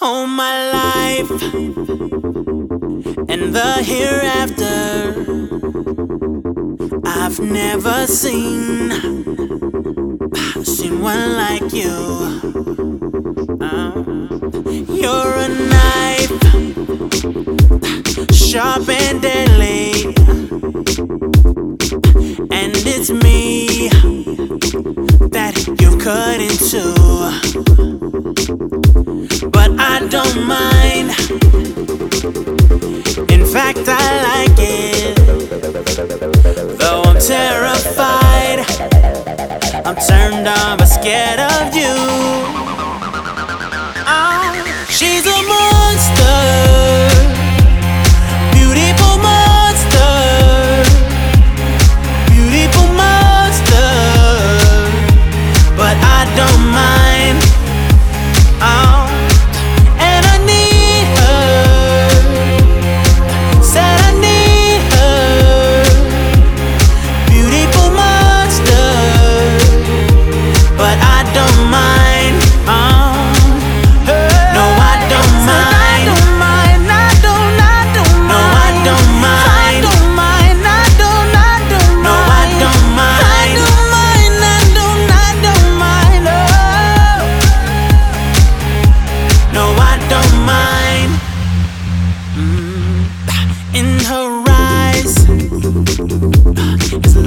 all my life and the hereafter. I've never seen seen one like you. Uh, you're a knife, sharp and deadly, and it's me that you cut into In fact, I like it. Though I'm terrified, I'm turned on but scared of you.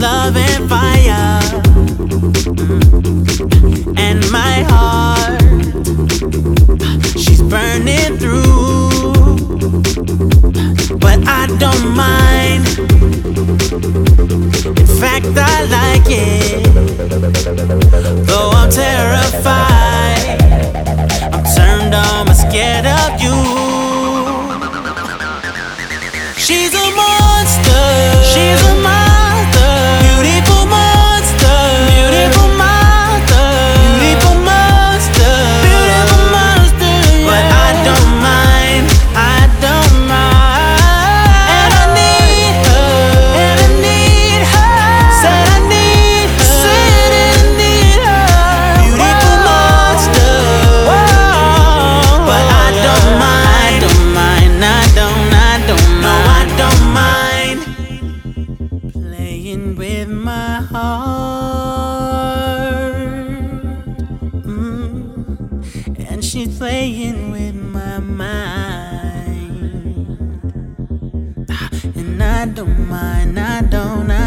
Love and fire. Mm. And my heart, she's burning through. But I don't mind. In fact, I like it. Though I'm terrified, I'm turned on, I'm scared Mm. she's playing with my mind. Ah, and I don't mind, I don't, I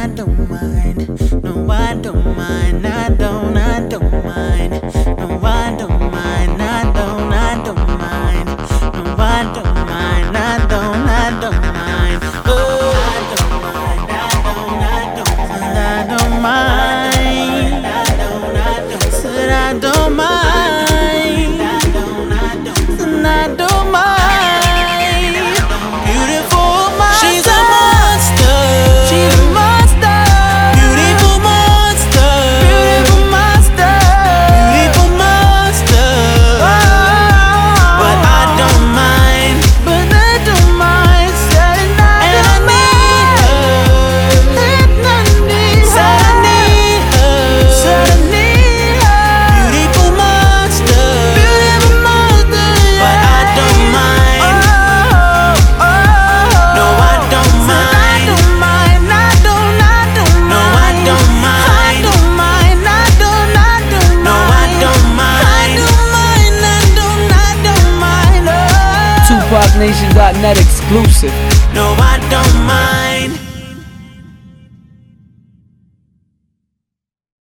DisneyNation.net exclusive. No, I don't mind.